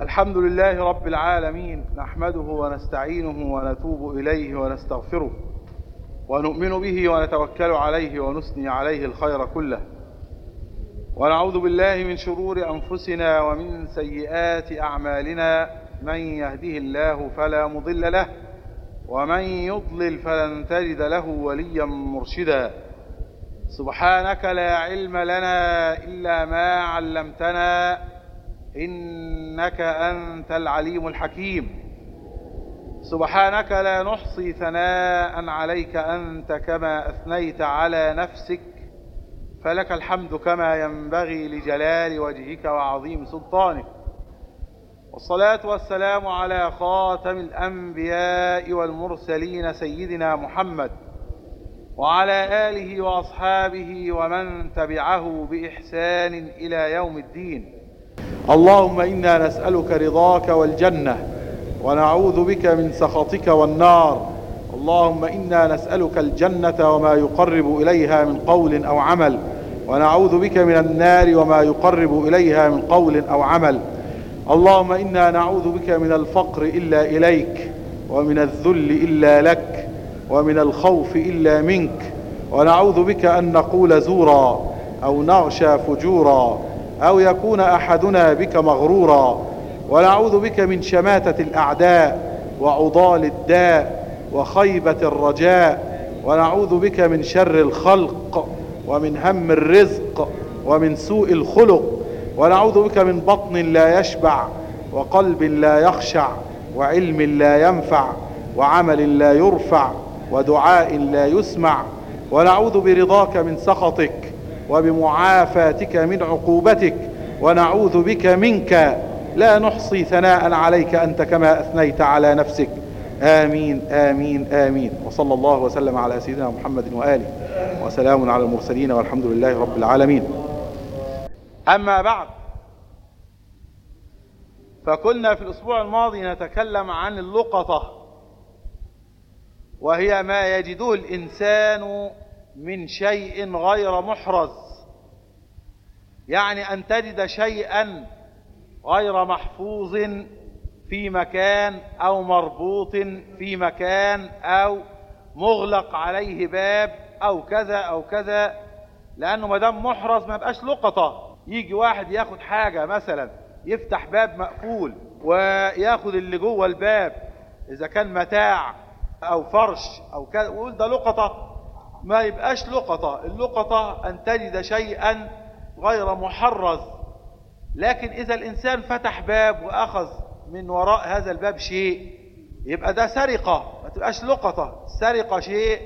الحمد لله رب العالمين نحمده ونستعينه ونتوب إليه ونستغفره ونؤمن به ونتوكل عليه ونثني عليه الخير كله. ونعوذ بالله من شرور أنفسنا ومن سيئات أعمالنا من يهده الله فلا مضل له ومن يضلل فلن تجد له وليا مرشدا. سبحانك لا علم لنا إلا ما علمتنا إنك أنت العليم الحكيم. سبحانك لا نحصي ثناء عليك أنت كما أثنيت على نفسك فلك الحمد كما ينبغي لجلال وجهك وعظيم سلطانك. والصلاة والسلام على خاتم الأنبياء والمرسلين سيدنا محمد وعلى آله وأصحابه ومن تبعه بإحسان إلى يوم الدين. اللهم إنا نسألك رضاك والجنة ونعوذ بك من سخطك والنار. اللهم إنا نسألك الجنة وما يقرب إليها من قول أو عمل. ونعوذ بك من النار وما يقرب إليها من قول أو عمل. اللهم إنا نعوذ بك من الفقر إلا إليك ومن الذل إلا لك ومن الخوف إلا منك. ونعوذ بك أن نقول زورا أو نغشى فجورا. أو يكون أحدنا بك مغرورا ونعوذ بك من شماتة الأعداء وعضال الداء وخيبة الرجاء ونعوذ بك من شر الخلق ومن هم الرزق ومن سوء الخلق ونعوذ بك من بطن لا يشبع وقلب لا يخشع وعلم لا ينفع وعمل لا يرفع ودعاء لا يسمع ونعوذ برضاك من سخطك وبمعافاتك من عقوبتك ونعوذ بك منك. لا نحصي ثناء عليك أنت كما أثنيت على نفسك. آمين آمين آمين. وصلى الله وسلم على سيدنا محمد وآله. وسلام على المرسلين والحمد لله رب العالمين. أما بعد فكنا في الأسبوع الماضي نتكلم عن اللقطة وهي ما يجده الإنسان من شيء غير محرز. يعني أن تجد شيئا غير محفوظ في مكان أو مربوط في مكان أو مغلق عليه باب أو كذا أو كذا لأنه ما دام محرز ما يبقاش لقطة. يجي واحد ياخد حاجة مثلا يفتح باب مقفول وياخد اللي جوه الباب إذا كان متاع أو فرش أو كذا ويقول ده لقطة. ما يبقاش لقطة. اللقطة أن تجد شيئا غير محرز. لكن إذا الإنسان فتح باب وأخذ من وراء هذا الباب شيء يبقى ده سرقة. ما تبقاش لقطة. السرقة شيء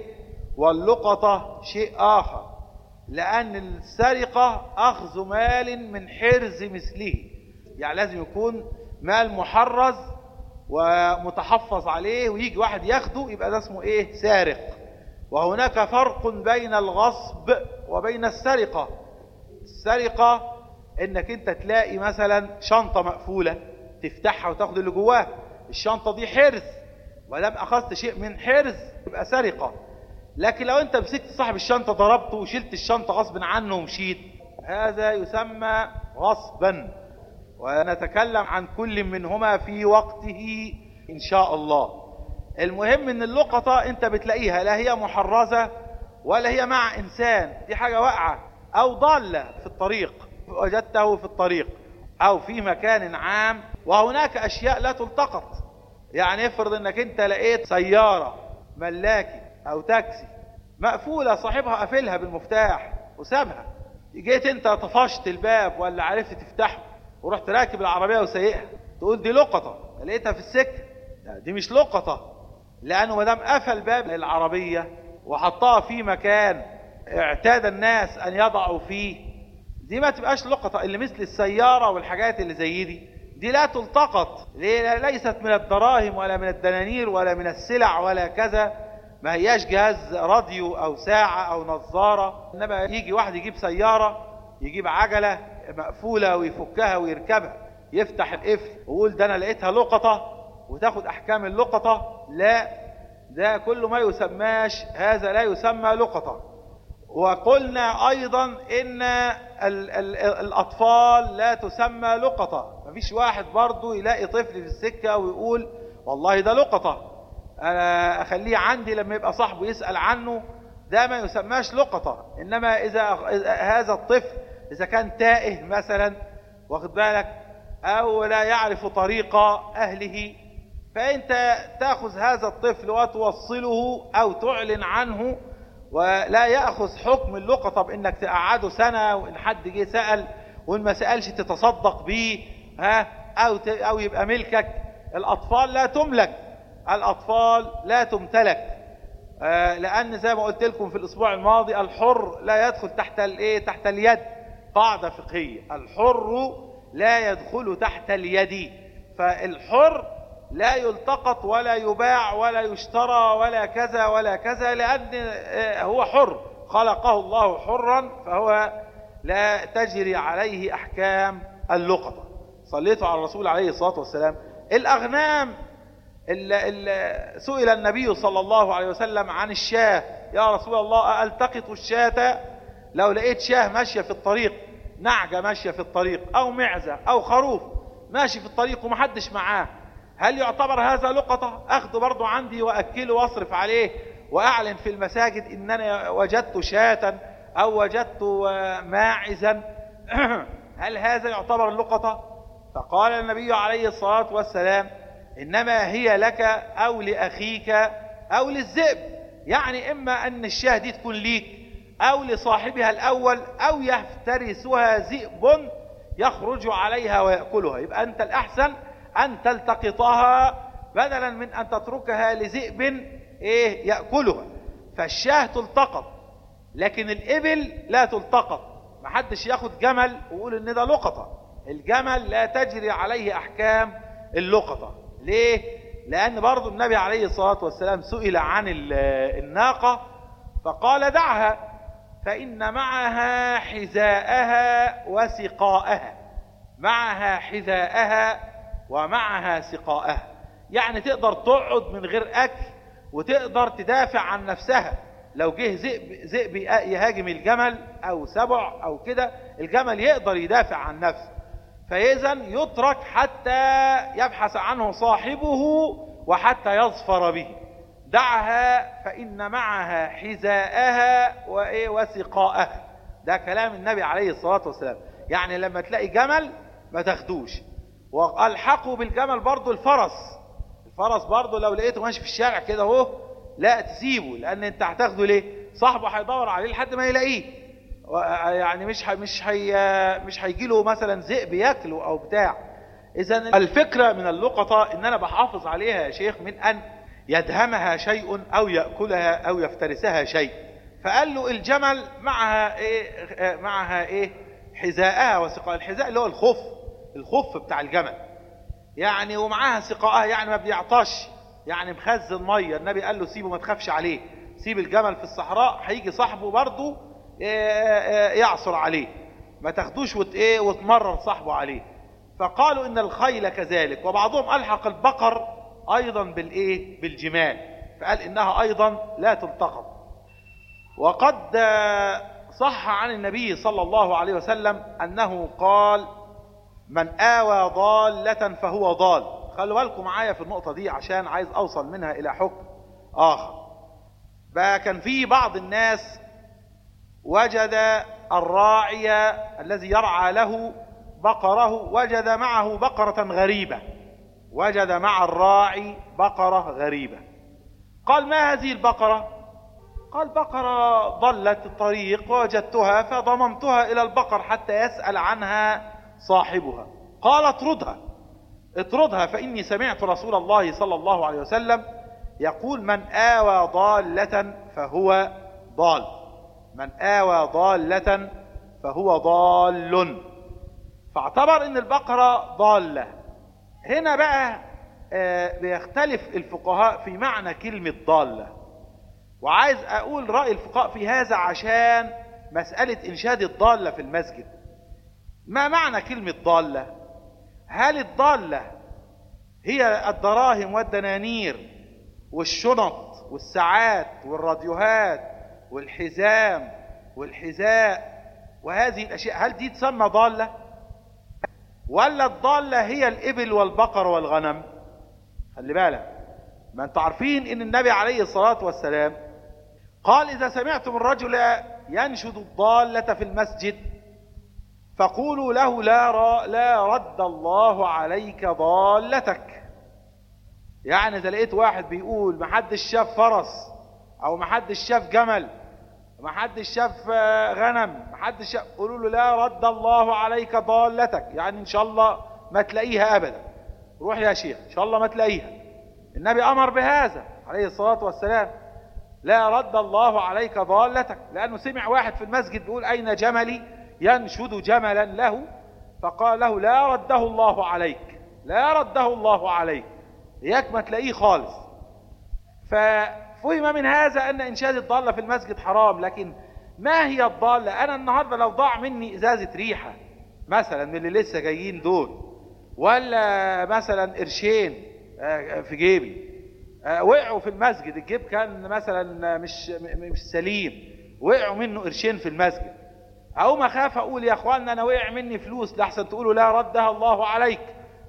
واللقطة شيء آخر. لأن السرقة أخذ مال من حرز مثله. يعني لازم يكون مال محرز ومتحفظ عليه ويجي واحد ياخده يبقى ده اسمه إيه؟ سارق. وهناك فرق بين الغصب وبين السرقة. السرقة إنك أنت تلاقي مثلا شنطة مقفولة تفتحها وتاخد اللي جواها. الشنطة دي حرز ودام أخذت شيء من حرز يبقى سرقة. لكن لو أنت مسكت صاحب الشنطة ضربته وشلت الشنطة غصب عنه ومشيت هذا يسمى غصبا. ونتكلم عن كل منهما في وقته إن شاء الله. المهم إن اللقطة أنت بتلاقيها لا هي محرزة ولا هي مع إنسان دي حاجة واقعة أو ضالة في الطريق وجدته في الطريق أو في مكان عام وهناك أشياء لا تلتقط. يعني افرض إنك أنت لقيت سيارة ملاكي أو تاكسي مقفولة صاحبها قافلها بالمفتاح وسابها. جيت أنت طفشت الباب ولا عرفت تفتحه ورحت راكب العربية وسايقها تقول دي لقطة لقيتها في السكة. دي مش لقطة. لأنه ما دام قفل باب العربية وحطها في مكان اعتاد الناس أن يضعوا فيه دي ما تبقاش لقطة اللي مثل السيارة والحاجات اللي زي دي. دي لا تلتقط. ليست من الدراهم ولا من الدنانير ولا من السلع ولا كذا. ما هياش جهاز راديو أو ساعة أو نظارة. إنما يجي واحد يجيب سيارة يجيب عجلة مقفولة ويفكها ويركبها يفتح القفل ويقول ده أنا لقيتها لقطة وتاخد أحكام اللقطة. لا ده كل ما يسماش هذا لا يسمى لقطة. وقلنا أيضا إن ال ال الأطفال لا تسمى لقطة. مفيش واحد برضو يلاقي طفل في السكة ويقول والله ده لقطة. أنا أخليه عندي لما يبقى صاحبه يسأل عنه ده ما يسماش لقطة. إنما إذا هذا الطفل إذا كان تائه مثلا واخد بالك أو لا يعرف طريق أهله فانت تأخذ هذا الطفل وتوصله أو تعلن عنه ولا يأخذ حكم اللقطة بانك تقعده سنة وإن حد جه سأل وإن ما سألش تتصدق بيه ها؟ أو أو يبقى ملكك. الأطفال لا تملك. الأطفال لا تمتلك. آه لأن زي ما قلت لكم في الأسبوع الماضي الحر لا يدخل تحت الايه تحت اليد. قاعدة فقهية. الحر لا يدخل تحت اليد. فالحر لا يلتقط ولا يباع ولا يشترى ولا كذا ولا كذا لأن هو حر. خلقه الله حرا فهو لا تجري عليه أحكام اللقطة. صليتوا على الرسول عليه الصلاة والسلام. الأغنام ال ال سئل النبي صلى الله عليه وسلم عن الشاة. يا رسول الله ألتقط الشاة؟ لو لقيت شاة ماشية في الطريق نعجة ماشية في الطريق أو معزة أو خروف ماشي في الطريق ومحدش معاه. هل يعتبر هذا لقطة؟ أخذه برضو عندي وأكله وأصرف عليه وأعلن في المساجد إنني وجدت شاة أو وجدت ماعزا. هل هذا يعتبر لقطة؟ فقال النبي عليه الصلاة والسلام إنما هي لك أو لأخيك أو للذئب. يعني إما أن الشاة دي تكون ليك أو لصاحبها الأول أو يفترسها ذئب يخرج عليها ويأكلها. يبقى أنت الأحسن أن تلتقطها بدلا من أن تتركها لذئب إيه يأكلها. فالشاة تلتقط لكن الإبل لا تلتقط. محدش ياخد جمل ويقول إن ده لقطة. الجمل لا تجري عليه أحكام اللقطة. ليه؟ لأن برضو النبي عليه الصلاة والسلام سئل عن الناقة فقال دعها فإن معها حذاءها وسقاءها. معها حذاءها ومعها سقاءها يعني تقدر تقعد من غير أكل وتقدر تدافع عن نفسها. لو جه ذئب ذئب يهاجم الجمل أو سبع أو كده الجمل يقدر يدافع عن نفسه. فإذا يترك حتى يبحث عنه صاحبه وحتى يظفر به. دعها فإن معها حذاءها وإيه وسقاءها. ده كلام النبي عليه الصلاة والسلام. يعني لما تلاقي جمل ما تاخدوش. وألحقوا بالجمل برضو الفرس. الفرس برضو لو لقيته ماشي في الشارع كده أهو لا تسيبه لأن أنت هتاخده ليه؟ صاحبه هيدور عليه لحد ما يلاقيه. يعني مش هي مش هي مش هيجي له مثلا ذئب ياكله أو بتاع. اذا الفكرة من اللقطة إن أنا بحافظ عليها يا شيخ من أن يدهمها شيء أو يأكلها أو يفترسها شيء. فقال له الجمل معها إيه معها إيه؟ حذاءها وسقاء الحذاء اللي هو الخف الخف بتاع الجمل. يعني ومعاها سقاءها يعني ما بيعطش. يعني مخزن مية. النبي قال له سيبه ما تخافش عليه. سيب الجمل في الصحراء هيجي صاحبه برضه يعصر عليه. ما تاخدوش وت إيه وتمرر صاحبه عليه. فقالوا إن الخيل كذلك. وبعضهم ألحق البقر أيضا بالإيه؟ بالجمال. فقال إنها أيضا لا تلتقط وقد صح عن النبي صلى الله عليه وسلم أنه قال من آوى ضالة فهو ضال. خلوا بالكم معايا في النقطة دي عشان عايز أوصل منها إلى حكم آخر. بقى كان في بعض الناس وجد الراعي الذي يرعى له بقره وجد معه بقرة غريبة. وجد مع الراعي بقرة غريبة. قال ما هذه البقرة؟ قال بقرة ضلت الطريق ووجدتها فضممتها إلى البقر حتى يسأل عنها صاحبها. قال اطردها اطردها فإني سمعت رسول الله صلى الله عليه وسلم يقول من آوى ضالة فهو ضال. من آوى ضالة فهو ضال. فاعتبر إن البقرة ضالة. هنا بقى بيختلف الفقهاء في معنى كلمة ضالة. وعايز أقول رأي الفقهاء في هذا عشان مسألة إنشاد الضالة في المسجد. ما معنى كلمة ضالة؟ هل الضالة هي الدراهم والدنانير والشنط والساعات والراديوهات والحزام والحذاء وهذه الأشياء؟ هل دي تسمى ضالة؟ ولا الضالة هي الإبل والبقر والغنم؟ خلي بالك ما أنتم عارفين إن النبي عليه الصلاة والسلام قال إذا سمعتم الرجل ينشد الضالة في المسجد فقولوا له لا, لا رد الله عليك ضالتك. يعني إذا لقيت واحد بيقول محدش شاف فرس أو محدش شاف جمل محدش شاف غنم محدش شاف قولوا له لا رد الله عليك ضالتك. يعني إن شاء الله ما تلاقيها أبدا. روح يا شيخ إن شاء الله ما تلاقيها. النبي أمر بهذا عليه الصلاة والسلام. لا رد الله عليك ضالتك. لأنه سمع واحد في المسجد بيقول أين جملي؟ ينشد جملا له فقال له لا رده الله عليك لا رده الله عليك إياك ما تلاقيه خالص. ففهم من هذا أن إنشاد الضالة في المسجد حرام لكن ما هي الضالة أنا النهاردة لو ضاع مني إزازة ريحة مثلا من اللي لسه جايين دول ولا مثلا قرشين في جيبي. وقعوا في المسجد الجيب كان مثلا مش مش سليم وقعوا منه قرشين في المسجد. أو ما خاف أقول يا اخوانا أنا وقع مني فلوس لحسن تقولوا لا ردها الله عليك.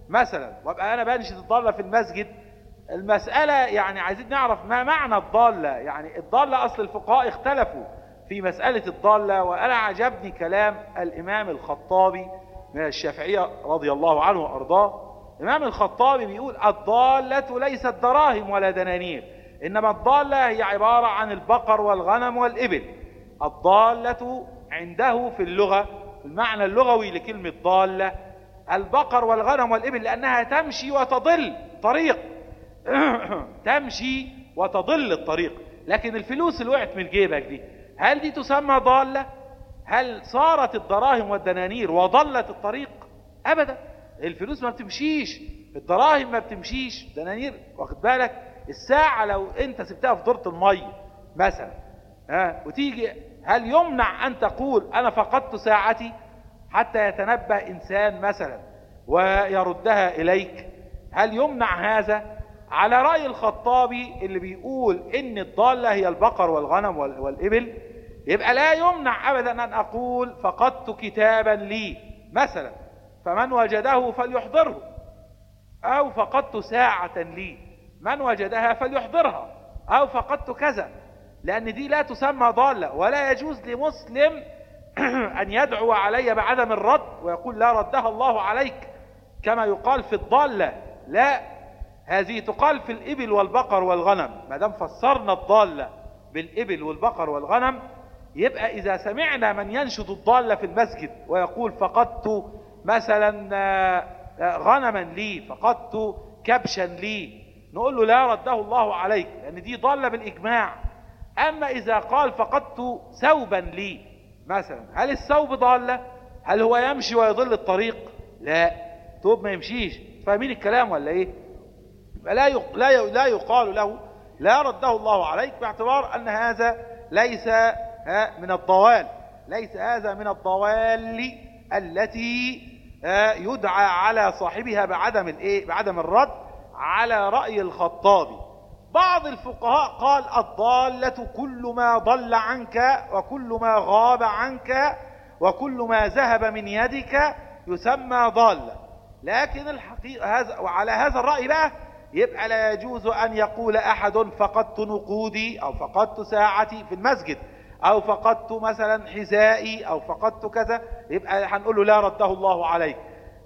مثلا وأبقى أنا بنشد الضالة في المسجد. المسألة يعني عايزين نعرف ما معنى الضالة. يعني الضالة أصل الفقهاء اختلفوا في مسألة الضالة وأنا عجبني كلام الإمام الخطابي من الشافعية رضي الله عنه وأرضاه. الإمام الخطابي بيقول الضالة ليست دراهم ولا دنانير إنما الضالة هي عبارة عن البقر والغنم والإبل. الضالة عنده في اللغة المعنى اللغوي لكلمة ضالة البقر والغنم والإبل لأنها تمشي وتضل طريق. تمشي وتضل الطريق. لكن الفلوس اللي وقعت من جيبك دي هل دي تسمى ضالة؟ هل صارت الدراهم والدنانير وضلت الطريق؟ أبدا. الفلوس ما بتمشيش الدراهم ما بتمشيش. دنانير واخد بالك؟ الساعة لو أنت سبتها في دورة المية مثلا ها وتيجي هل يمنع أن تقول أنا فقدت ساعتي حتى يتنبه إنسان مثلا ويردها إليك؟ هل يمنع هذا؟ على رأي الخطابي اللي بيقول إن الضالة هي البقر والغنم والإبل يبقى لا يمنع ابدا أن أقول فقدت كتابا لي مثلا فمن وجده فليحضره أو فقدت ساعة لي من وجدها فليحضرها أو فقدت كذا. لأن دي لا تسمى ضالة ولا يجوز لمسلم أن يدعو علي بعدم الرد ويقول لا ردها الله عليك كما يقال في الضالة. لا هذه تقال في الإبل والبقر والغنم. ما دام فسرنا الضالة بالإبل والبقر والغنم يبقى إذا سمعنا من ينشد الضالة في المسجد ويقول فقدت مثلا غنما لي فقدت كبشا لي نقول له لا رده الله عليك لأن دي ضالة بالإجماع. أما إذا قال فقدت ثوبا لي مثلا هل الثوب ضالة؟ هل هو يمشي ويضل الطريق؟ لا ثوب ما يمشيش. فاهمين الكلام ولا إيه؟ لا لا لا يقال له لا رده الله عليك باعتبار أن هذا ليس من الضوال. ليس هذا من الضوال التي يدعى على صاحبها بعدم الإيه؟ بعدم الرد على رأي الخطابي بعض الفقهاء قال الضالة كل ما ضل عنك وكل ما غاب عنك وكل ما ذهب من يدك يسمى ضالة لكن الحقيقة هذا وعلى هذا الرأي بقى يبقى لا يجوز أن يقول أحد فقدت نقودي أو فقدت ساعتي في المسجد أو فقدت مثلا حذائي أو فقدت كذا. يبقى هنقول له لا رده الله عليك.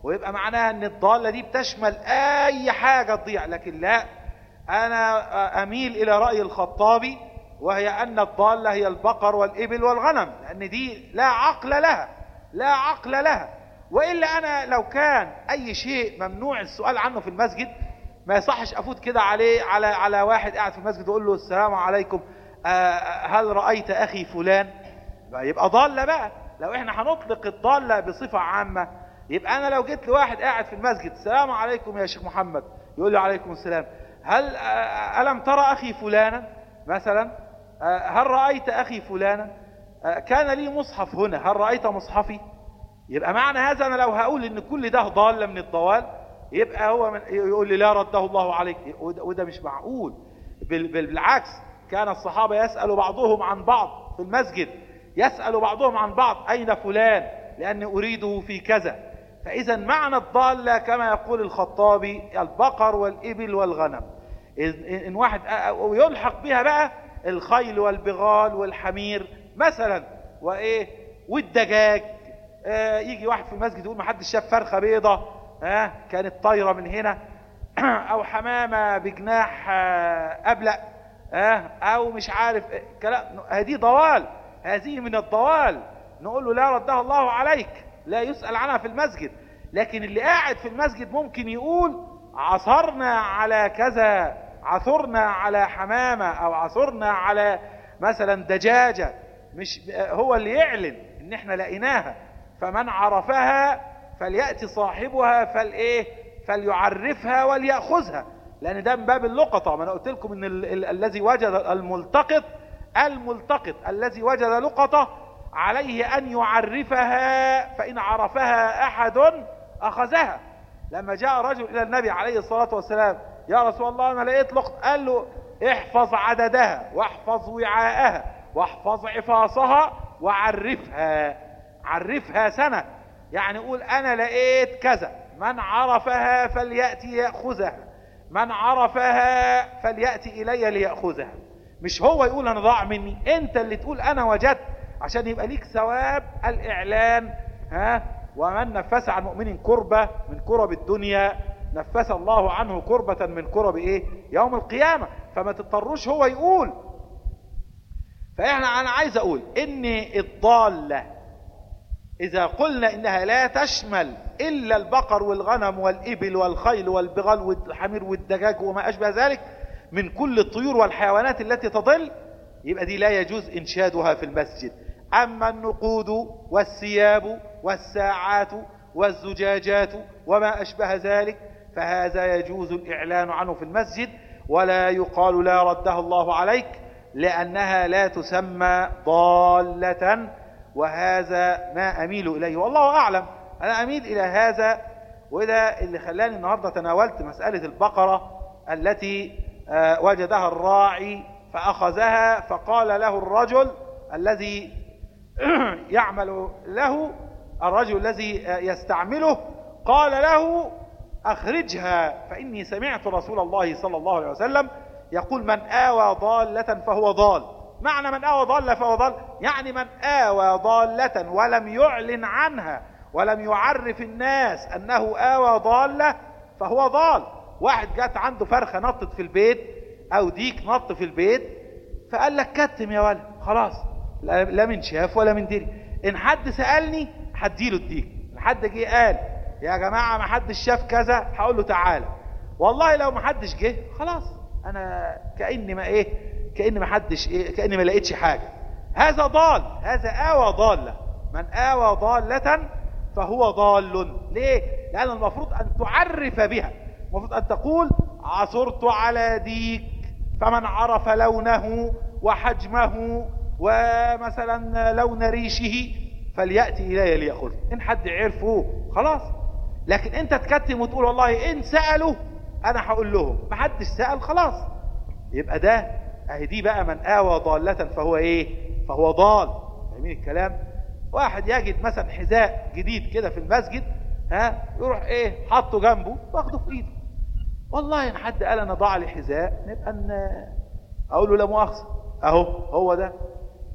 ويبقى معناها إن الضالة دي بتشمل أي حاجة تضيع. لكن لا أنا أميل إلى رأي الخطابي وهي أن الضالة هي البقر والإبل والغنم لأن دي لا عقل لها لا عقل لها. وإلا أنا لو كان أي شيء ممنوع السؤال عنه في المسجد ما يصحش أفوت كده عليه على على واحد قاعد في المسجد وأقول له السلام عليكم هل رأيت أخي فلان؟ يبقى ضالة بقى. لو إحنا هنطلق الضالة بصفة عامة يبقى أنا لو جيت لواحد قاعد في المسجد السلام عليكم يا شيخ محمد يقول له عليكم السلام. هل ألم ترى أخي فلانا؟ مثلا هل رأيت أخي فلانا؟ كان لي مصحف هنا هل رأيت مصحفي؟ يبقى معنى هذا أنا لو هقول إن كل ده ضالة من الضوال يبقى هو من يقول لي لا رده الله عليك. وده مش معقول. بالعكس كان الصحابة يسأل بعضهم عن بعض في المسجد. يسأل بعضهم عن بعض أين فلان؟ لأني أريده في كذا. فإذا معنى الضالة كما يقول الخطابي البقر والإبل والغنم. إن واحد ويلحق بها بقى الخيل والبغال والحمير مثلا وإيه؟ والدجاج. آه يجي واحد في المسجد يقول ما حدش شاف فرخة بيضة. آه كانت طايرة من هنا. أو حمامة بجناح آه أبلق. آه أو مش عارف كلام هذه ضوال. هذه من الضوال. نقول له لا ردها الله عليك. لا يسأل عنها في المسجد. لكن اللي قاعد في المسجد ممكن يقول عثرنا على كذا. عثرنا على حمامة أو عثرنا على مثلا دجاجة مش هو اللي يعلن إن إحنا لقيناها. فمن عرفها فليأتي صاحبها فالايه فليعرفها وليأخذها. لأن ده من باب اللقطة. ما أنا قلت لكم إن ال ال الذي وجد الملتقط الملتقط الذي وجد لقطة عليه أن يعرفها فإن عرفها أحد أخذها. لما جاء رجل إلى النبي عليه الصلاة والسلام يا رسول الله أنا لقيت لقط قال له احفظ عددها واحفظ وعاءها واحفظ عفاصها وعرفها عرفها سنة. يعني قول أنا لقيت كذا من عرفها فليأتي يأخذها من عرفها فليأتي إلي ليأخذها. مش هو يقول أنا ضاع مني أنت اللي تقول أنا وجدت عشان يبقى ليك ثواب الإعلان ها؟ ومن نفس عن مؤمن كربة من كرب الدنيا نفس الله عنه كربة من كرب إيه؟ يوم القيامة. فما تضطروش هو يقول. فإحنا أنا عايز أقول ان الضالة إذا قلنا إنها لا تشمل إلا البقر والغنم والإبل والخيل والبغال والحمير والدجاج وما أشبه ذلك من كل الطيور والحيوانات التي تضل يبقى دي لا يجوز إنشادها في المسجد. أما النقود والثياب والساعات والزجاجات وما أشبه ذلك فهذا يجوز الإعلان عنه في المسجد ولا يقال لا ردها الله عليك لأنها لا تسمى ضالة وهذا ما أميل إليه والله أعلم. أنا أميل إلى هذا وده اللي خلاني النهاردة تناولت مسألة البقرة التي وجدها الراعي فأخذها فقال له الرجل الذي يعمل له الرجل الذي يستعمله قال له أخرجها فإني سمعت رسول الله صلى الله عليه وسلم يقول من آوى ضالة فهو ضال. معنى من آوى ضالة فهو ضال؟ يعني من آوى ضالة ولم يعلن عنها ولم يعرف الناس أنه آوى ضالة فهو ضال. واحد جات عنده فرخة نطت في البيت أو ديك نط في البيت فقال لك كتم يا ولد. خلاص لا من شاف ولا من دري إن حد سألني هديله الديك. حد جه قال يا جماعة ما حدش شاف كذا هقول له تعالى. والله لو ما حدش جه خلاص. أنا كأني ما إيه كأني ما حدش إيه كأني ما لقيتش حاجة. هذا ضال هذا آوى ضالة. من آوى ضالة فهو ضال. ليه؟ لأن المفروض أن تعرف بها. المفروض أن تقول عثرت على ديك فمن عرف لونه وحجمه ومثلا لون ريشه فليأتي إلي ليأخذ إن حد عرفه خلاص. لكن انت تكتم وتقول والله إن سألوا أنا هقول لهم. ما حدش سأل خلاص. يبقى ده أهي دي بقى من آوى ضالة فهو إيه؟ فهو ضال. فاهمين الكلام؟ واحد يجد مثلا حذاء جديد كده في المسجد ها يروح إيه؟ حطه جنبه واخده في إيده. والله إن حد قال أنا ضاع لي حذاء نبقى ان أقول له لا مؤاخذة. أهو هو ده.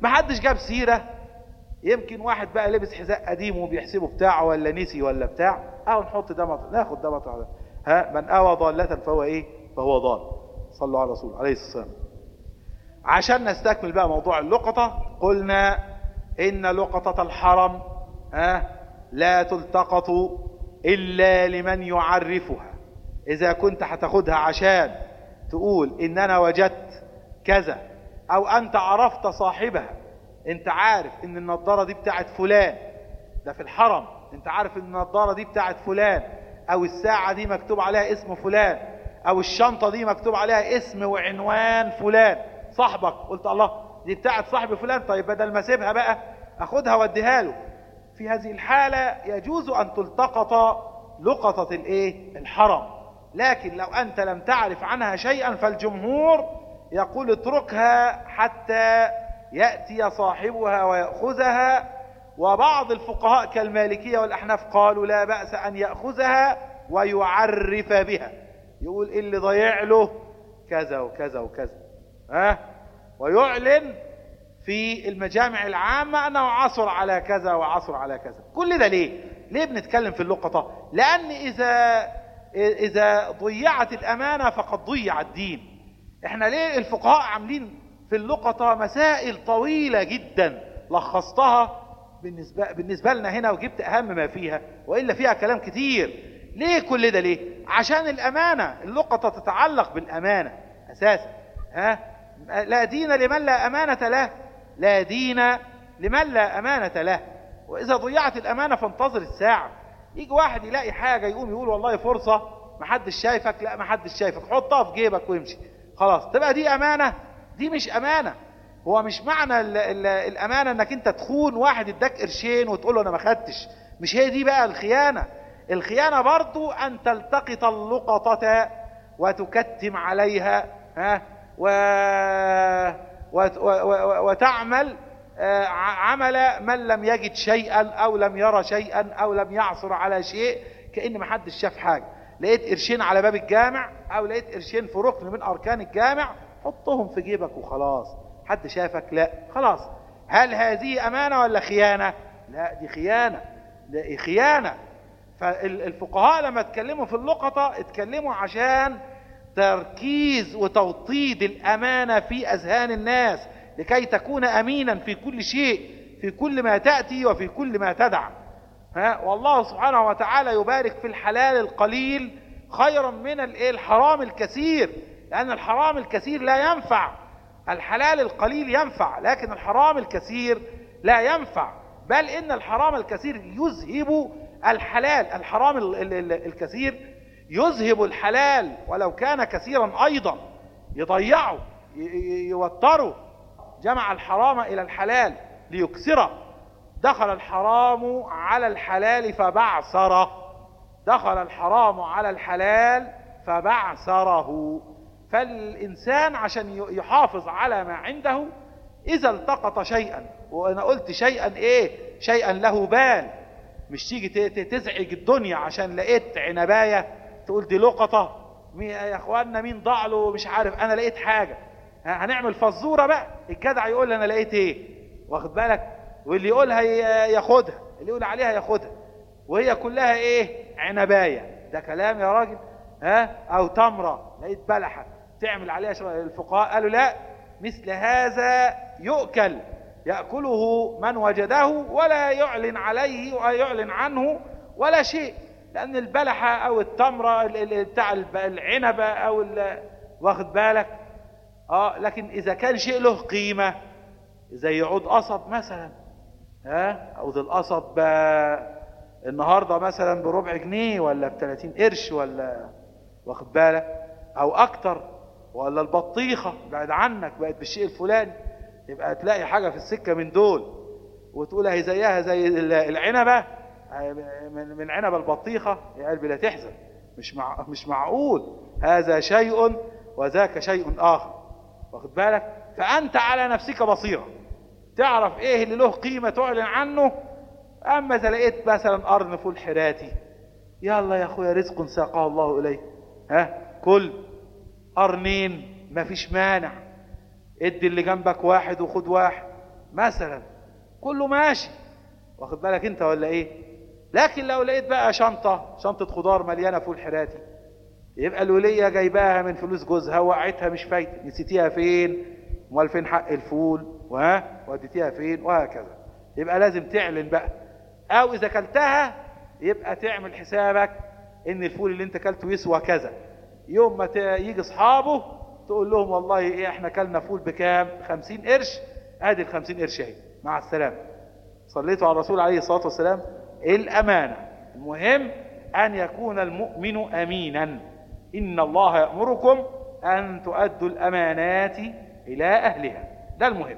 ما حدش جاب سيرة. يمكن واحد بقى لبس حذاء قديم وبيحسبه بتاعه ولا نسي ولا بتاع. اهو نحط ده مطر ناخد ده مطر ده ها من آوى ضالة فهو إيه؟ فهو ضال. صلوا على رسول عليه الصلاة والسلام. عشان نستكمل بقى موضوع اللقطة قلنا إن لقطة الحرم ها لا تلتقط إلا لمن يعرفها. إذا كنت هتاخدها عشان تقول إن أنا وجدت كذا أو أنت عرفت صاحبها انت عارف ان النضارة دي بتاعت فلان. ده في الحرم. انت عارف ان النضارة دي بتاعت فلان. أو الساعة دي مكتوب عليها اسم فلان. أو الشنطة دي مكتوب عليها اسم وعنوان فلان. صاحبك. قلت الله دي بتاعت صاحب فلان. طيب بدل ما اسيبها بقى اخدها واديها له. في هذه الحالة يجوز أن تلتقط لقطة الإيه؟ الحرم. لكن لو أنت لم تعرف عنها شيئا فالجمهور يقول اتركها حتى يأتي صاحبها ويأخذها وبعض الفقهاء كالمالكية والأحناف قالوا لا بأس أن يأخذها ويعرف بها. يقول اللي ضيع له؟ كذا وكذا وكذا. ها؟ ويعلن في المجامع العامة أنه عصر على كذا وعصر على كذا. كل ده ليه؟ ليه بنتكلم في اللقطة؟ لأن إذا إذا ضيعت الأمانة فقد ضيع الدين. إحنا ليه الفقهاء عاملين في اللقطة مسائل طويلة جدا لخصتها بالنسبة, بالنسبة لنا هنا وجبت أهم ما فيها وإلا فيها كلام كتير. ليه كل ده؟ ليه؟ عشان الأمانة اللقطة تتعلق بالأمانة أساسا ها؟ لا دين لمن لا أمانة له. لا دين لمن لا أمانة له. وإذا ضيعت الأمانة فانتظر الساعة. يجي واحد يلاقي حاجة يقوم يقول والله فرصة محدش شايفك لا محدش شايفك حطها في جيبك وامشي. خلاص تبقى دي أمانة دي مش أمانة. هو مش معنى ال ال الأمانة إنك أنت تخون واحد إداك قرشين وتقول له أنا ما خدتش. مش هي دي بقى الخيانة. الخيانة برضو أن تلتقط اللقطة وتكتم عليها ها و... و... و... وتعمل عمل من لم يجد شيئا أو لم يرى شيئا أو لم يعثر على شيء كأن ما حدش شاف حاجة. لقيت قرشين على باب الجامع أو لقيت قرشين في ركن من أركان الجامع حطهم في جيبك وخلاص. حد شافك؟ لا. خلاص. هل هذه أمانة ولا خيانة؟ لا دي خيانة. دي خيانة. فالفقهاء لما اتكلموا في اللقطة اتكلموا عشان تركيز وتوطيد الأمانة في أذهان الناس لكي تكون أمينا في كل شيء في كل ما تأتي وفي كل ما تدع. ها؟ والله سبحانه وتعالى يبارك في الحلال القليل خيرا من الحرام الكثير. لأن الحرام الكثير لا ينفع. الحلال القليل ينفع لكن الحرام الكثير لا ينفع. بل إن الحرام الكثير يذهب الحلال الحرام الكثير يذهب الحلال ولو كان كثيرا أيضا. يضيعه يوتره. جمع الحرام إلى الحلال ليكسره. دخل الحرام على الحلال فبعثره. دخل الحرام على الحلال فبعثره. فالإنسان عشان يحافظ على ما عنده إذا التقط شيئا وأنا قلت شيئا إيه؟ شيئا له بال. مش تيجي تزعج الدنيا عشان لقيت عنباية تقول دي لقطة. يا اخوانا مين ضاع له؟ مش عارف. أنا لقيت حاجة. هنعمل فزورة بقى. الجدع يقول أنا لقيت إيه؟ واخد بالك؟ واللي يقولها ياخدها. اللي يقول عليها ياخدها. وهي كلها إيه؟ عنباية. ده كلام يا راجل. ها؟ أو تمرة. لقيت بلحة. تعمل عليها شوية الفقهاء؟ قالوا لا مثل هذا يؤكل يأكله من وجده ولا يعلن عليه ولا يعلن عنه ولا شيء لأن البلحة أو التمرة بتاع العنبة أو واخد بالك؟ آه لكن إذا كان شيء له قيمة زي عود قصب مثلا ها؟ عود القصب النهارده مثلا بربع جنيه ولا ب 30 قرش ولا واخد بالك؟ أو أكتر. ولا البطيخة بعد عنك بقت بالشيء الفلاني. يبقى تلاقي حاجة في السكة من دول وتقول هي زيها زي العنبة. من عنب البطيخة. يا قلبي لا تحزن. مش مع مش معقول. هذا شيء وذاك شيء آخر. واخد بالك؟ فأنت على نفسك بصيرة. تعرف إيه اللي له قيمة تعلن عنه؟ أما إذا لقيت مثلا قرن فول حراتي يلا يا أخويا رزق ساقه الله اليه ها؟ كل قرنين مفيش مانع. ادي اللي جنبك واحد وخد واحد. مثلا كله ماشي. واخد بالك انت ولا إيه؟ لكن لو لقيت بقى شنطة شنطة خضار مليانة فول حراتي. يبقى الولية جايباها من فلوس جوزها وقعتها مش فايدة نسيتيها فين؟ امال فين حق الفول وها؟ وديتيها فين؟ وهكذا. يبقى لازم تعلن بقى. أو إذا كلتها يبقى تعمل حسابك إن الفول اللي أنت كلته يسوى كذا. يوم ما يجي اصحابه تقول لهم والله إيه إحنا كلنا فول بكام؟ خمسين قرش. أدي الخمسين قرش أهي. مع السلامة. صليتوا على الرسول عليه الصلاة والسلام. الأمانة؟ المهم أن يكون المؤمن أمينا. إن الله يأمركم أن تؤدوا الأمانات إلى أهلها. ده المهم.